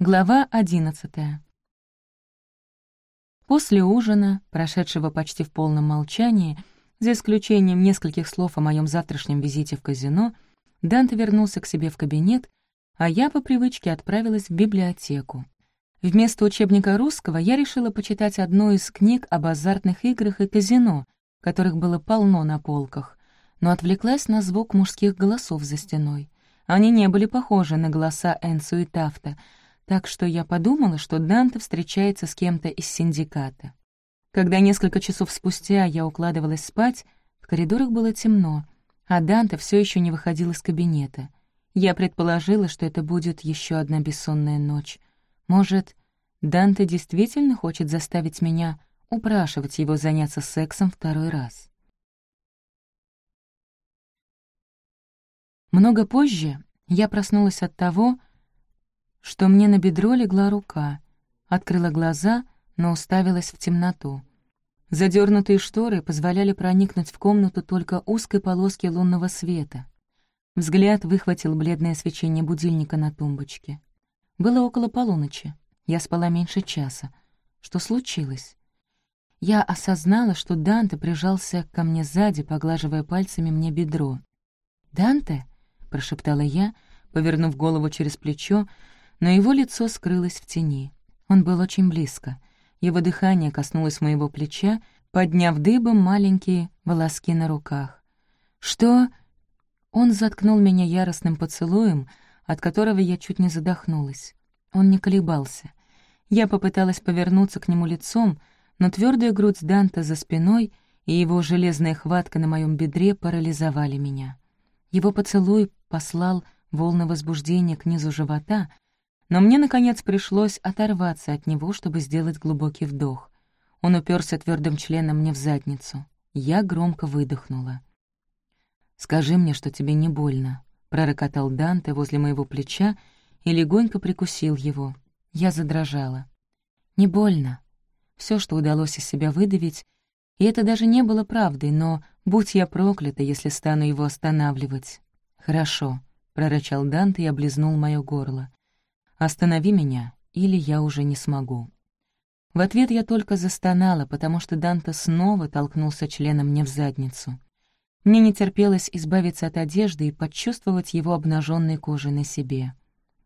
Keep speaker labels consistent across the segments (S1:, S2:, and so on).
S1: Глава одиннадцатая. После ужина, прошедшего почти в полном молчании, за исключением нескольких слов о моем завтрашнем визите в казино, Данте вернулся к себе в кабинет, а я по привычке отправилась в библиотеку. Вместо учебника русского я решила почитать одну из книг об азартных играх и казино, которых было полно на полках, но отвлеклась на звук мужских голосов за стеной. Они не были похожи на голоса Энсу и Тафта — так что я подумала, что Данте встречается с кем-то из синдиката. Когда несколько часов спустя я укладывалась спать, в коридорах было темно, а Данте все еще не выходил из кабинета. Я предположила, что это будет еще одна бессонная ночь. Может, Данте действительно хочет заставить меня упрашивать его заняться сексом второй раз. Много позже я проснулась от того, что мне на бедро легла рука, открыла глаза, но уставилась в темноту. Задернутые шторы позволяли проникнуть в комнату только узкой полоски лунного света. Взгляд выхватил бледное свечение будильника на тумбочке. Было около полуночи. Я спала меньше часа. Что случилось? Я осознала, что Данте прижался ко мне сзади, поглаживая пальцами мне бедро. «Данте?» — прошептала я, повернув голову через плечо, но его лицо скрылось в тени. Он был очень близко. Его дыхание коснулось моего плеча, подняв дыбом маленькие волоски на руках. «Что?» Он заткнул меня яростным поцелуем, от которого я чуть не задохнулась. Он не колебался. Я попыталась повернуться к нему лицом, но твердая грудь Данта за спиной и его железная хватка на моем бедре парализовали меня. Его поцелуй послал волны возбуждения к низу живота, но мне, наконец, пришлось оторваться от него, чтобы сделать глубокий вдох. Он уперся твердым членом мне в задницу. Я громко выдохнула. «Скажи мне, что тебе не больно», — пророкотал Данте возле моего плеча и легонько прикусил его. Я задрожала. «Не больно». Все, что удалось из себя выдавить, и это даже не было правдой, но будь я проклята, если стану его останавливать. «Хорошо», — прорычал Данте и облизнул моё горло. «Останови меня, или я уже не смогу». В ответ я только застонала, потому что Данте снова толкнулся членом мне в задницу. Мне не терпелось избавиться от одежды и почувствовать его обнаженной кожей на себе.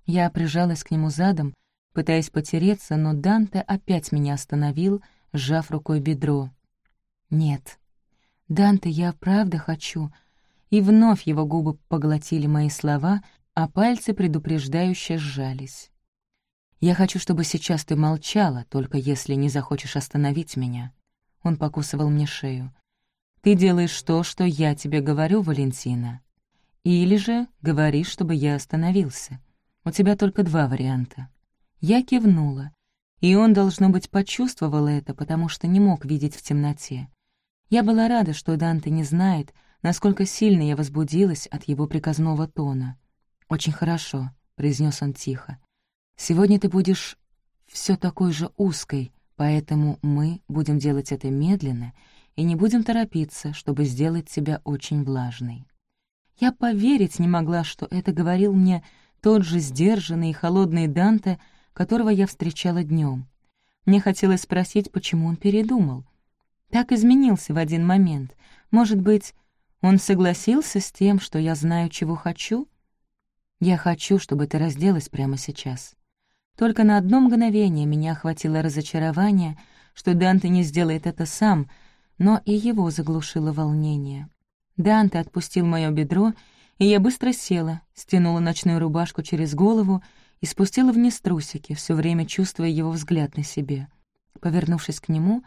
S1: Я прижалась к нему задом, пытаясь потереться, но Данте опять меня остановил, сжав рукой бедро. «Нет. Данте, я правда хочу». И вновь его губы поглотили мои слова, а пальцы предупреждающе сжались. «Я хочу, чтобы сейчас ты молчала, только если не захочешь остановить меня». Он покусывал мне шею. «Ты делаешь то, что я тебе говорю, Валентина. Или же говоришь, чтобы я остановился. У тебя только два варианта». Я кивнула, и он, должно быть, почувствовал это, потому что не мог видеть в темноте. Я была рада, что Данте не знает, насколько сильно я возбудилась от его приказного тона. «Очень хорошо», — произнес он тихо. «Сегодня ты будешь все такой же узкой, поэтому мы будем делать это медленно и не будем торопиться, чтобы сделать тебя очень влажной». Я поверить не могла, что это говорил мне тот же сдержанный и холодный Данте, которого я встречала днем. Мне хотелось спросить, почему он передумал. Так изменился в один момент. Может быть, он согласился с тем, что я знаю, чего хочу? Я хочу, чтобы ты разделась прямо сейчас. Только на одно мгновение меня охватило разочарование, что Данте не сделает это сам, но и его заглушило волнение. Данте отпустил моё бедро, и я быстро села, стянула ночную рубашку через голову и спустила вниз трусики, все время чувствуя его взгляд на себе. Повернувшись к нему,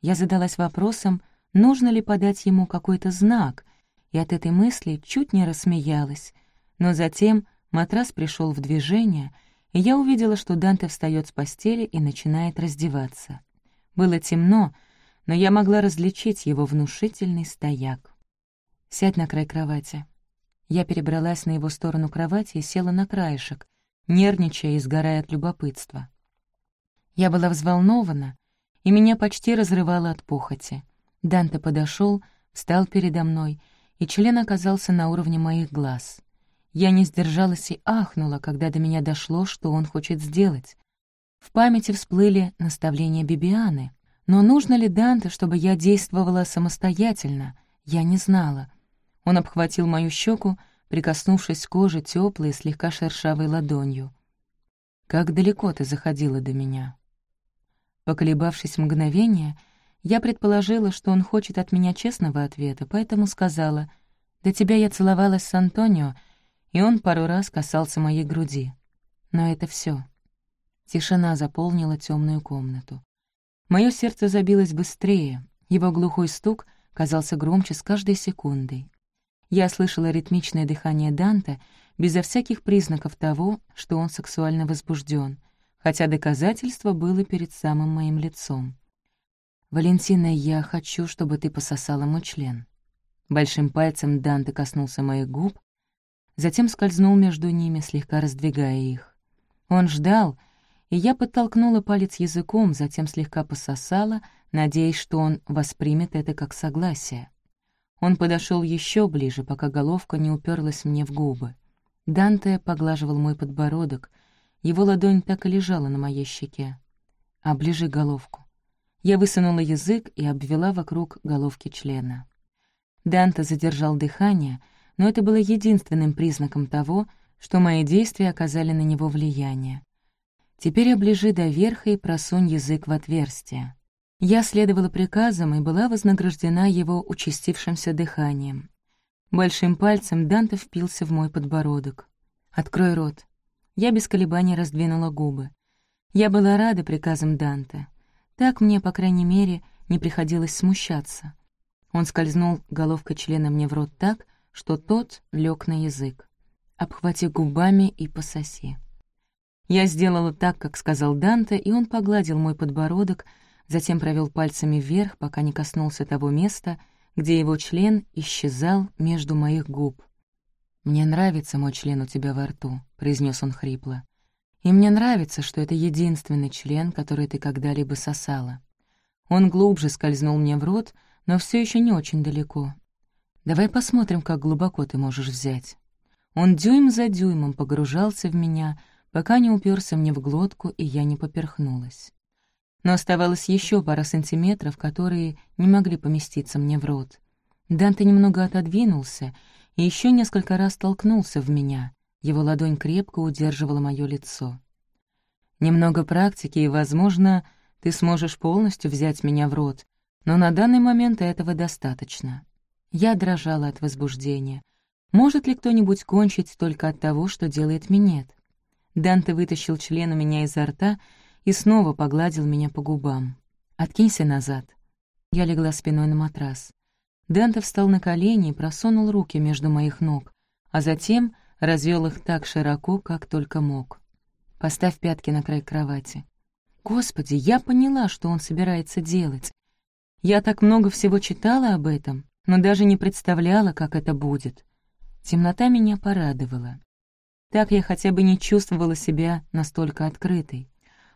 S1: я задалась вопросом, нужно ли подать ему какой-то знак, и от этой мысли чуть не рассмеялась, но затем Матрас пришел в движение, и я увидела, что Данте встает с постели и начинает раздеваться. Было темно, но я могла различить его внушительный стояк. «Сядь на край кровати». Я перебралась на его сторону кровати и села на краешек, нервничая и сгорая от любопытства. Я была взволнована, и меня почти разрывало от похоти. Данте подошел, встал передо мной, и член оказался на уровне моих глаз. Я не сдержалась и ахнула, когда до меня дошло, что он хочет сделать. В памяти всплыли наставления Бибианы. Но нужно ли Данте, чтобы я действовала самостоятельно? Я не знала. Он обхватил мою щеку, прикоснувшись к коже теплой, слегка шершавой ладонью. «Как далеко ты заходила до меня?» Поколебавшись мгновение, я предположила, что он хочет от меня честного ответа, поэтому сказала, «До тебя я целовалась с Антонио, и он пару раз касался моей груди. Но это все. Тишина заполнила темную комнату. Мое сердце забилось быстрее, его глухой стук казался громче с каждой секундой. Я слышала ритмичное дыхание Данте безо всяких признаков того, что он сексуально возбужден, хотя доказательство было перед самым моим лицом. «Валентина, я хочу, чтобы ты пососала мой член». Большим пальцем Данте коснулся моих губ, затем скользнул между ними, слегка раздвигая их. Он ждал, и я подтолкнула палец языком, затем слегка пососала, надеясь, что он воспримет это как согласие. Он подошел еще ближе, пока головка не уперлась мне в губы. Данте поглаживал мой подбородок, его ладонь так и лежала на моей щеке. «Оближи головку». Я высунула язык и обвела вокруг головки члена. Данте задержал дыхание, но это было единственным признаком того, что мои действия оказали на него влияние. Теперь оближи до верха и просунь язык в отверстие. Я следовала приказам и была вознаграждена его участившимся дыханием. Большим пальцем Данте впился в мой подбородок. «Открой рот». Я без колебаний раздвинула губы. Я была рада приказам Данте. Так мне, по крайней мере, не приходилось смущаться. Он скользнул головкой члена мне в рот так, что тот лег на язык. «Обхвати губами и пососи». Я сделала так, как сказал Данте, и он погладил мой подбородок, затем провел пальцами вверх, пока не коснулся того места, где его член исчезал между моих губ. «Мне нравится мой член у тебя во рту», — произнес он хрипло. «И мне нравится, что это единственный член, который ты когда-либо сосала». Он глубже скользнул мне в рот, но все еще не очень далеко. «Давай посмотрим, как глубоко ты можешь взять». Он дюйм за дюймом погружался в меня, пока не уперся мне в глотку, и я не поперхнулась. Но оставалось еще пара сантиметров, которые не могли поместиться мне в рот. Данте немного отодвинулся и еще несколько раз толкнулся в меня. Его ладонь крепко удерживала мое лицо. «Немного практики, и, возможно, ты сможешь полностью взять меня в рот, но на данный момент этого достаточно». Я дрожала от возбуждения. Может ли кто-нибудь кончить только от того, что делает минет? Данте вытащил член у меня изо рта и снова погладил меня по губам. «Откинься назад». Я легла спиной на матрас. Данте встал на колени и просунул руки между моих ног, а затем развел их так широко, как только мог. «Поставь пятки на край кровати». Господи, я поняла, что он собирается делать. Я так много всего читала об этом, но даже не представляла, как это будет. Темнота меня порадовала. Так я хотя бы не чувствовала себя настолько открытой.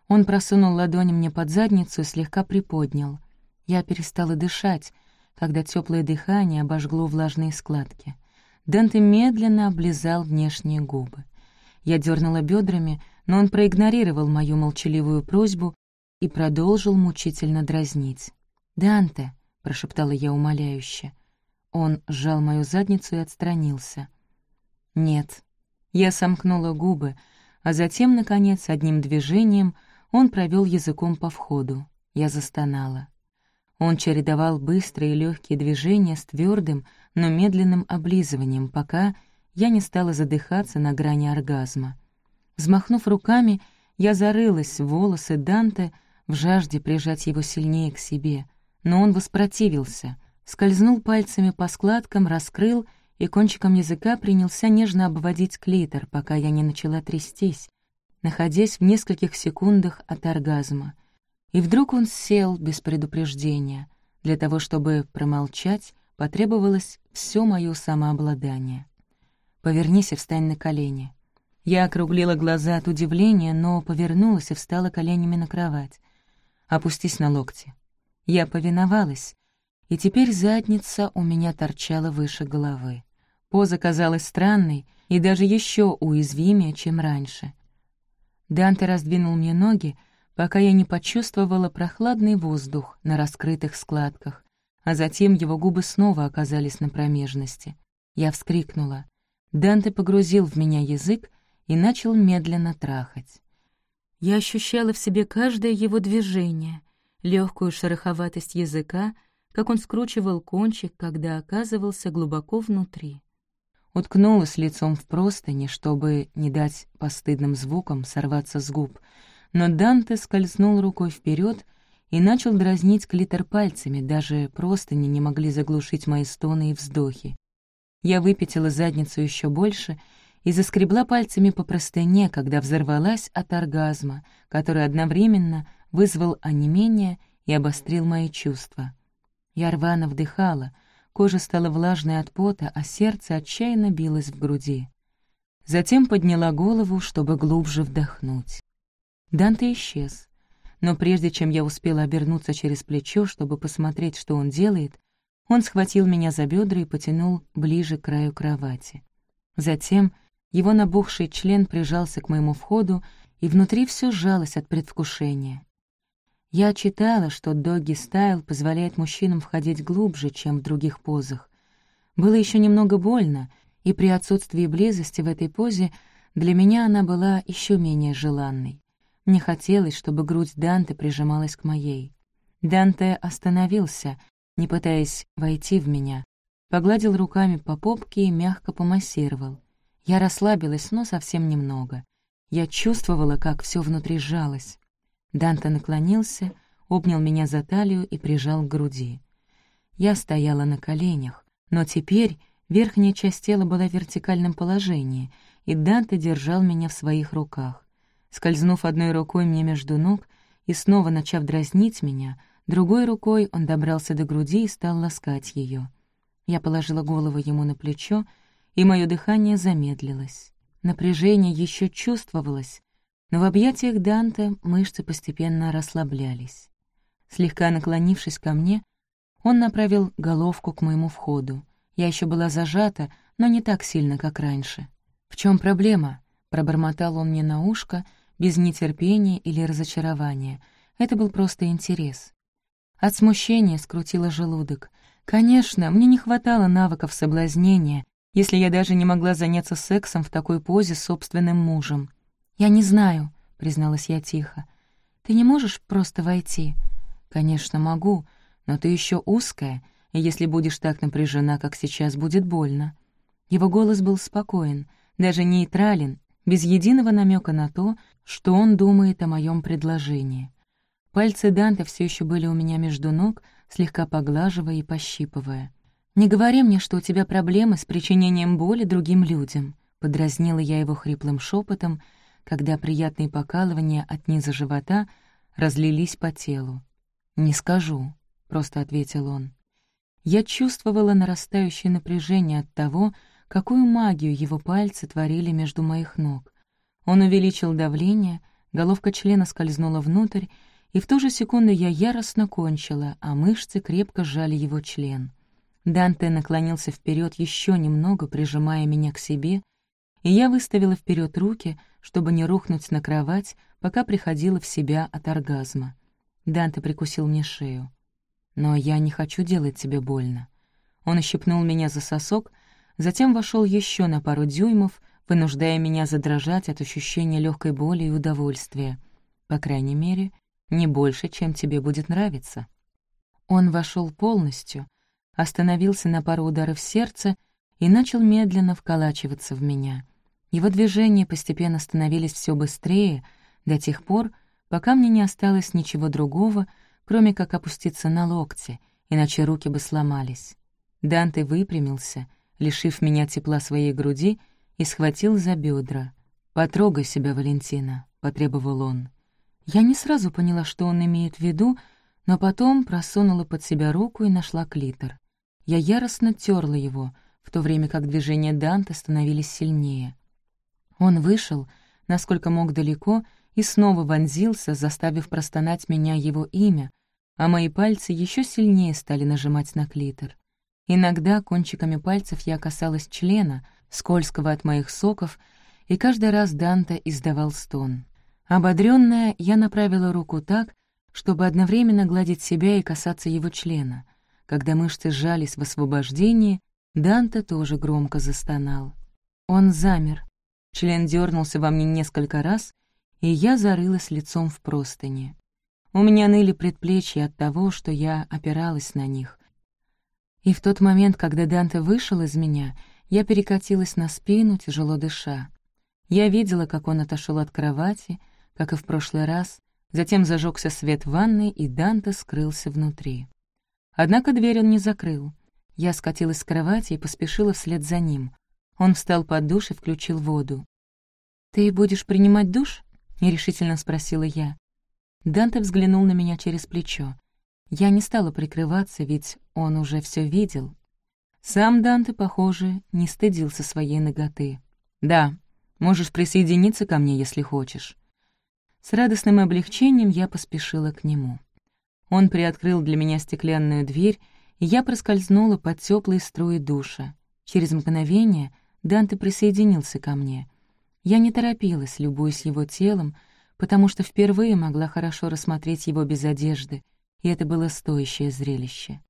S1: Он просунул ладони мне под задницу и слегка приподнял. Я перестала дышать, когда теплое дыхание обожгло влажные складки. Данте медленно облизал внешние губы. Я дернула бедрами, но он проигнорировал мою молчаливую просьбу и продолжил мучительно дразнить. «Данте!» — прошептала я умоляюще. Он сжал мою задницу и отстранился. «Нет», я сомкнула губы, а затем, наконец, одним движением он провел языком по входу. Я застонала. Он чередовал быстрые и легкие движения с твердым, но медленным облизыванием, пока я не стала задыхаться на грани оргазма. Взмахнув руками, я зарылась в волосы Данте в жажде прижать его сильнее к себе, но он воспротивился, скользнул пальцами по складкам, раскрыл — и кончиком языка принялся нежно обводить клитор, пока я не начала трястись, находясь в нескольких секундах от оргазма. И вдруг он сел без предупреждения. Для того, чтобы промолчать, потребовалось все мое самообладание. «Повернись и встань на колени». Я округлила глаза от удивления, но повернулась и встала коленями на кровать. «Опустись на локти». Я повиновалась, и теперь задница у меня торчала выше головы. Поза казалась странной и даже еще уязвимее, чем раньше. Данте раздвинул мне ноги, пока я не почувствовала прохладный воздух на раскрытых складках, а затем его губы снова оказались на промежности. Я вскрикнула. Данте погрузил в меня язык и начал медленно трахать. Я ощущала в себе каждое его движение, легкую шероховатость языка, как он скручивал кончик, когда оказывался глубоко внутри. Уткнулась лицом в простыни, чтобы не дать постыдным звукам сорваться с губ, но Данте скользнул рукой вперед и начал дразнить клитор пальцами, даже простыни не могли заглушить мои стоны и вздохи. Я выпятила задницу еще больше и заскребла пальцами по простыне, когда взорвалась от оргазма, который одновременно вызвал онемение и обострил мои чувства. Я рвано вдыхала, кожа стала влажной от пота, а сердце отчаянно билось в груди. Затем подняла голову, чтобы глубже вдохнуть. Данте исчез. Но прежде чем я успела обернуться через плечо, чтобы посмотреть, что он делает, он схватил меня за бедра и потянул ближе к краю кровати. Затем его набухший член прижался к моему входу, и внутри все сжалось от предвкушения. Я читала, что догги-стайл позволяет мужчинам входить глубже, чем в других позах. Было еще немного больно, и при отсутствии близости в этой позе для меня она была еще менее желанной. Мне хотелось, чтобы грудь Данте прижималась к моей. Данте остановился, не пытаясь войти в меня, погладил руками по попке и мягко помассировал. Я расслабилась, но совсем немного. Я чувствовала, как все внутри сжалось. Данте наклонился, обнял меня за талию и прижал к груди. Я стояла на коленях, но теперь верхняя часть тела была в вертикальном положении, и Данте держал меня в своих руках. Скользнув одной рукой мне между ног и снова начав дразнить меня, Другой рукой он добрался до груди и стал ласкать ее. Я положила голову ему на плечо, и мое дыхание замедлилось. Напряжение еще чувствовалось, но в объятиях Данте мышцы постепенно расслаблялись. Слегка наклонившись ко мне, он направил головку к моему входу. Я еще была зажата, но не так сильно, как раньше. «В чем проблема?» — пробормотал он мне на ушко, без нетерпения или разочарования. Это был просто интерес. От смущения скрутила желудок. Конечно, мне не хватало навыков соблазнения, если я даже не могла заняться сексом в такой позе с собственным мужем. «Я не знаю», — призналась я тихо. «Ты не можешь просто войти?» «Конечно, могу, но ты еще узкая, и если будешь так напряжена, как сейчас, будет больно». Его голос был спокоен, даже нейтрален, без единого намека на то, что он думает о моем предложении. Пальцы Данте все еще были у меня между ног, слегка поглаживая и пощипывая. «Не говори мне, что у тебя проблемы с причинением боли другим людям», — подразнила я его хриплым шепотом, когда приятные покалывания от низа живота разлились по телу. «Не скажу», — просто ответил он. Я чувствовала нарастающее напряжение от того, какую магию его пальцы творили между моих ног. Он увеличил давление, головка члена скользнула внутрь, и в ту же секунду я яростно кончила, а мышцы крепко сжали его член. Данте наклонился вперед еще немного, прижимая меня к себе, и я выставила вперед руки, чтобы не рухнуть на кровать, пока приходила в себя от оргазма. Данте прикусил мне шею. «Но я не хочу делать тебе больно». Он ощипнул меня за сосок, затем вошел еще на пару дюймов, вынуждая меня задрожать от ощущения легкой боли и удовольствия. По крайней мере, не больше, чем тебе будет нравиться». Он вошел полностью, остановился на пару ударов сердца и начал медленно вколачиваться в меня. Его движения постепенно становились все быстрее, до тех пор, пока мне не осталось ничего другого, кроме как опуститься на локти, иначе руки бы сломались. Данте выпрямился, лишив меня тепла своей груди, и схватил за бедра. «Потрогай себя, Валентина», — потребовал он. Я не сразу поняла, что он имеет в виду, но потом просунула под себя руку и нашла клитор. Я яростно терла его, в то время как движения Данте становились сильнее. Он вышел, насколько мог далеко, и снова вонзился, заставив простонать меня его имя, а мои пальцы еще сильнее стали нажимать на клитор. Иногда кончиками пальцев я касалась члена, скользкого от моих соков, и каждый раз Данте издавал стон. Ободрённая, я направила руку так, чтобы одновременно гладить себя и касаться его члена. Когда мышцы сжались в освобождении, Данте тоже громко застонал. Он замер. Член дернулся во мне несколько раз, и я зарылась лицом в простыни. У меня ныли предплечья от того, что я опиралась на них. И в тот момент, когда Данте вышел из меня, я перекатилась на спину, тяжело дыша. Я видела, как он отошел от кровати, как и в прошлый раз, затем зажегся свет в ванной, и Данте скрылся внутри. Однако дверь он не закрыл. Я скатилась с кровати и поспешила вслед за ним. Он встал под душ и включил воду. «Ты будешь принимать душ?» — нерешительно спросила я. Данте взглянул на меня через плечо. Я не стала прикрываться, ведь он уже все видел. Сам Данте, похоже, не стыдился своей ноготы. «Да, можешь присоединиться ко мне, если хочешь». С радостным облегчением я поспешила к нему. Он приоткрыл для меня стеклянную дверь, и я проскользнула под теплые струи душа. Через мгновение Данте присоединился ко мне. Я не торопилась, любуясь его телом, потому что впервые могла хорошо рассмотреть его без одежды, и это было стоящее зрелище.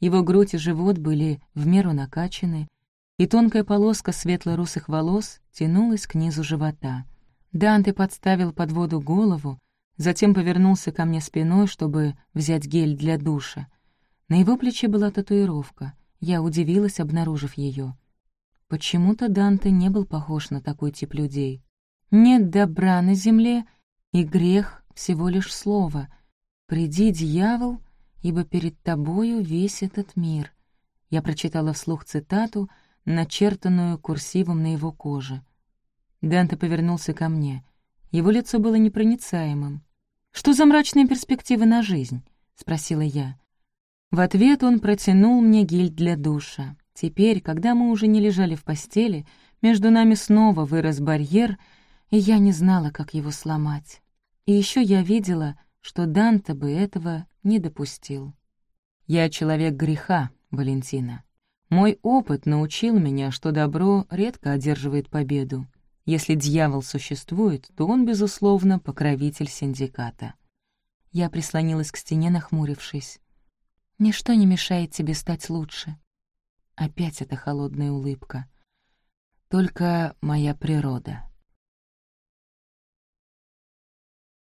S1: Его грудь и живот были в меру накачаны, и тонкая полоска светло-русых волос тянулась к низу живота — Данте подставил под воду голову, затем повернулся ко мне спиной, чтобы взять гель для душа. На его плече была татуировка. Я удивилась, обнаружив ее. Почему-то Данте не был похож на такой тип людей. «Нет добра на земле, и грех — всего лишь слово. Приди, дьявол, ибо перед тобою весь этот мир». Я прочитала вслух цитату, начертанную курсивом на его коже. Данте повернулся ко мне. Его лицо было непроницаемым. «Что за мрачные перспективы на жизнь?» — спросила я. В ответ он протянул мне гель для душа. Теперь, когда мы уже не лежали в постели, между нами снова вырос барьер, и я не знала, как его сломать. И еще я видела, что Данте бы этого не допустил. «Я человек греха, Валентина. Мой опыт научил меня, что добро редко одерживает победу. Если дьявол существует, то он, безусловно, покровитель синдиката. Я прислонилась к стене, нахмурившись. «Ничто не мешает тебе стать лучше». Опять эта холодная улыбка. «Только моя природа».